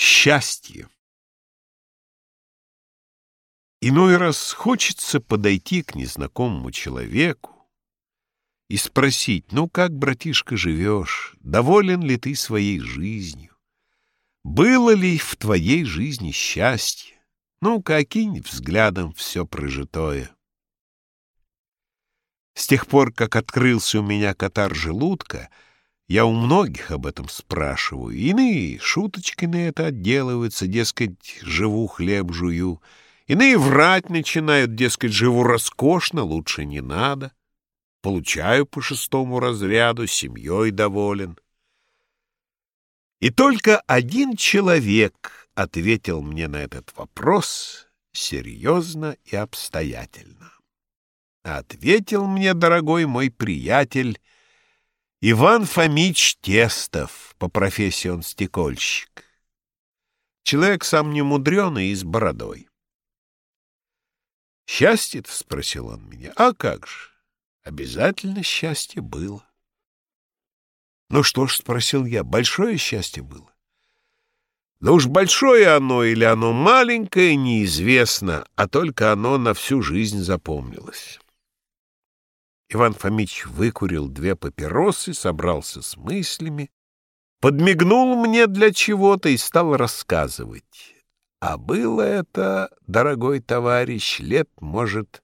Счастье. Иной раз хочется подойти к незнакомому человеку и спросить, ну как, братишка, живешь, доволен ли ты своей жизнью, было ли в твоей жизни счастье, ну-ка взглядом все прожитое. С тех пор, как открылся у меня катар желудка, я у многих об этом спрашиваю. Иные шуточки на это отделываются, дескать, живу, хлеб жую. Иные врать начинают, дескать, живу роскошно, лучше не надо. Получаю по шестому разряду, семьей доволен. И только один человек ответил мне на этот вопрос серьезно и обстоятельно. Ответил мне, дорогой мой приятель, Иван Фомич Тестов, по профессии он стекольщик. Человек сам не мудреный и с бородой. «Счастье-то?» — спросил он меня. «А как же? Обязательно счастье было». «Ну что ж?» — спросил я. «Большое счастье было?» «Да уж большое оно или оно маленькое, неизвестно, а только оно на всю жизнь запомнилось». Иван Фомич выкурил две папиросы, собрался с мыслями, подмигнул мне для чего-то и стал рассказывать. А было это, дорогой товарищ, лет, может,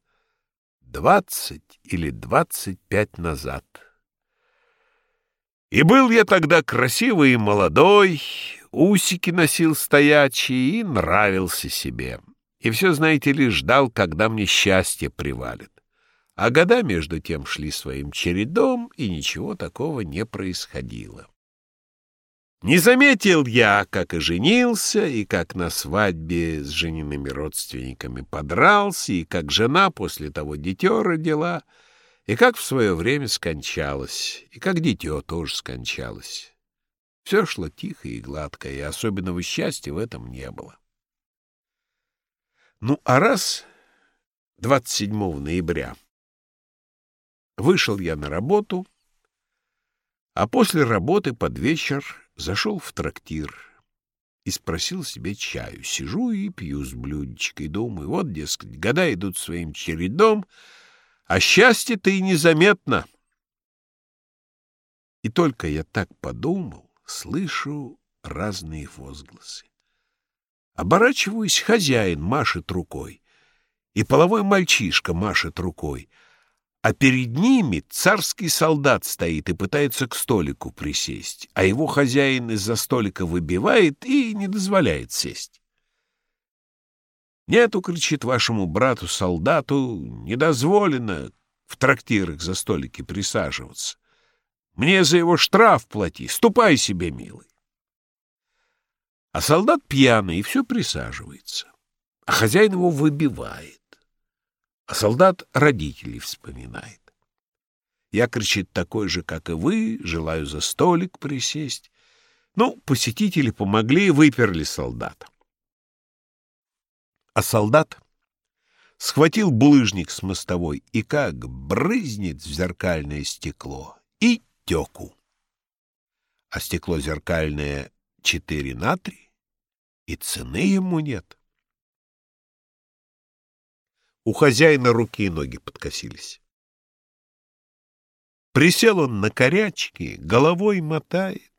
двадцать или двадцать пять назад. И был я тогда красивый и молодой, усики носил стоячие и нравился себе. И все, знаете ли, ждал, когда мне счастье привалит. А года между тем шли своим чередом, и ничего такого не происходило. Не заметил я, как и женился, и как на свадьбе с жениными родственниками подрался, и как жена после того дитё родила, и как в свое время скончалась, и как дитё тоже скончалось. Все шло тихо и гладко, и особенного счастья в этом не было. Ну, а раз 27 ноября Вышел я на работу, а после работы под вечер зашел в трактир и спросил себе чаю. Сижу и пью с блюдечкой, думаю, вот, дескать, года идут своим чередом, а счастье-то и незаметно. И только я так подумал, слышу разные возгласы. Оборачиваюсь, хозяин машет рукой, и половой мальчишка машет рукой — а перед ними царский солдат стоит и пытается к столику присесть, а его хозяин из-за столика выбивает и не дозволяет сесть. «Нету, — кричит вашему брату-солдату, — не дозволено в трактирах за столики присаживаться. Мне за его штраф плати, ступай себе, милый». А солдат пьяный и все присаживается, а хозяин его выбивает. А солдат родителей вспоминает. Я, кричит, такой же, как и вы, желаю за столик присесть. Ну, посетители помогли и выперли солдата. А солдат схватил булыжник с мостовой и как брызнет в зеркальное стекло и теку. А стекло зеркальное четыре на три, и цены ему нет. У хозяина руки и ноги подкосились. Присел он на корячки, головой мотает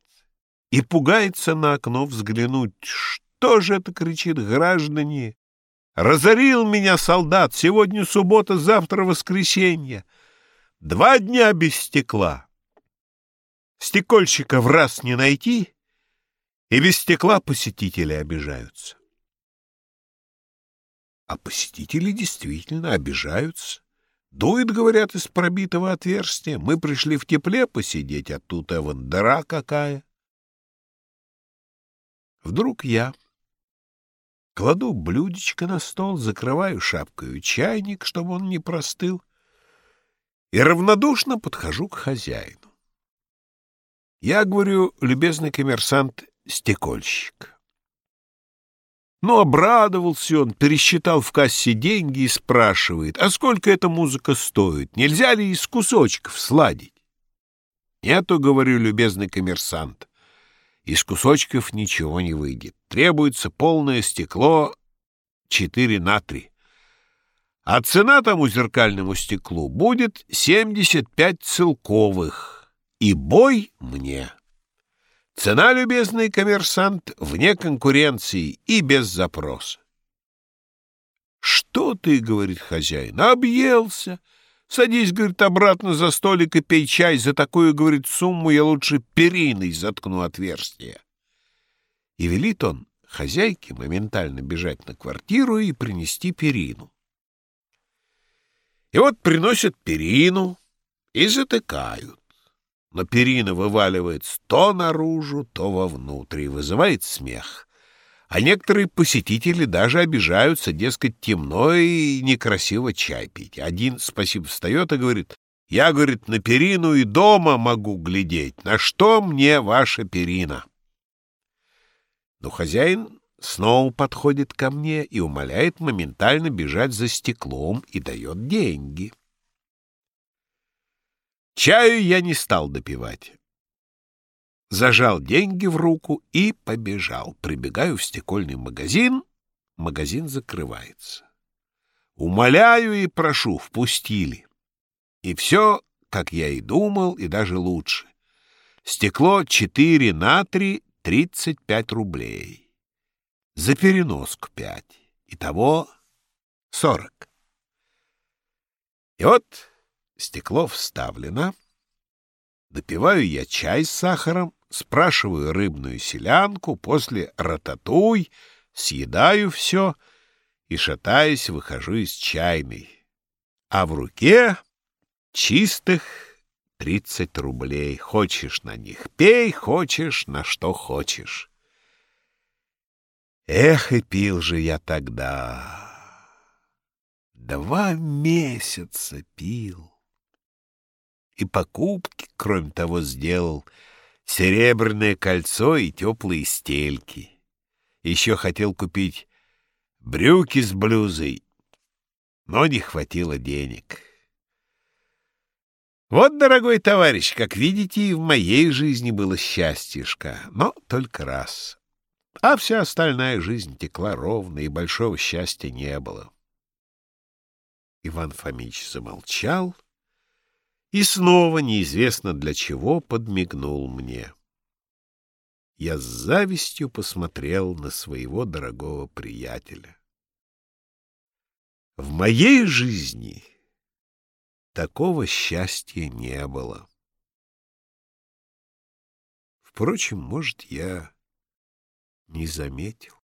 и пугается на окно взглянуть. Что же это, кричит, граждане? Разорил меня солдат, сегодня суббота, завтра воскресенье. Два дня без стекла. Стекольщика в раз не найти, и без стекла посетители обижаются. А посетители действительно обижаются. Дует, говорят, из пробитого отверстия. Мы пришли в тепле посидеть, а тут эван дыра какая. Вдруг я кладу блюдечко на стол, закрываю шапкой чайник, чтобы он не простыл, и равнодушно подхожу к хозяину. Я говорю, любезный коммерсант, стекольщик. Ну, обрадовался он, пересчитал в кассе деньги и спрашивает, а сколько эта музыка стоит? Нельзя ли из кусочков сладить? Нету, говорю, любезный коммерсант. Из кусочков ничего не выйдет. Требуется полное стекло 4 на 3. А цена тому зеркальному стеклу будет 75 целковых. И бой мне. Цена, любезный коммерсант, вне конкуренции и без запроса. «Что ты, — говорит хозяин, — объелся? Садись, — говорит, — обратно за столик и пей чай. За такую, — говорит, — сумму я лучше периной заткну отверстие». И велит он хозяйке моментально бежать на квартиру и принести перину. И вот приносят перину и затыкают. Но перина вываливается то наружу, то вовнутрь и вызывает смех. А некоторые посетители даже обижаются, дескать, темно и некрасиво чай пить. Один, спасибо, встает и говорит, «Я, — говорит, — на перину и дома могу глядеть. На что мне ваша перина?» Но хозяин снова подходит ко мне и умоляет моментально бежать за стеклом и дает деньги. Чаю я не стал допивать. Зажал деньги в руку и побежал. Прибегаю в стекольный магазин, магазин закрывается. Умоляю и прошу, впустили. И все, как я и думал, и даже лучше. Стекло 4 на 3, 35 рублей за переноску пять. Итого сорок. И вот стекло вставлено. Допиваю я чай с сахаром, спрашиваю рыбную селянку, после рататуй, съедаю все и, шатаясь, выхожу из чайной. А в руке чистых тридцать рублей. Хочешь на них пей, хочешь на что хочешь. Эх, и пил же я тогда. Два месяца пил. И покупки, кроме того, сделал серебряное кольцо и теплые стельки. Еще хотел купить брюки с блюзой, но не хватило денег. Вот, дорогой товарищ, как видите, и в моей жизни было счастьишко, но только раз. А вся остальная жизнь текла ровно, и большого счастья не было. Иван Фомич замолчал и снова, неизвестно для чего, подмигнул мне. Я с завистью посмотрел на своего дорогого приятеля. В моей жизни такого счастья не было. Впрочем, может, я не заметил.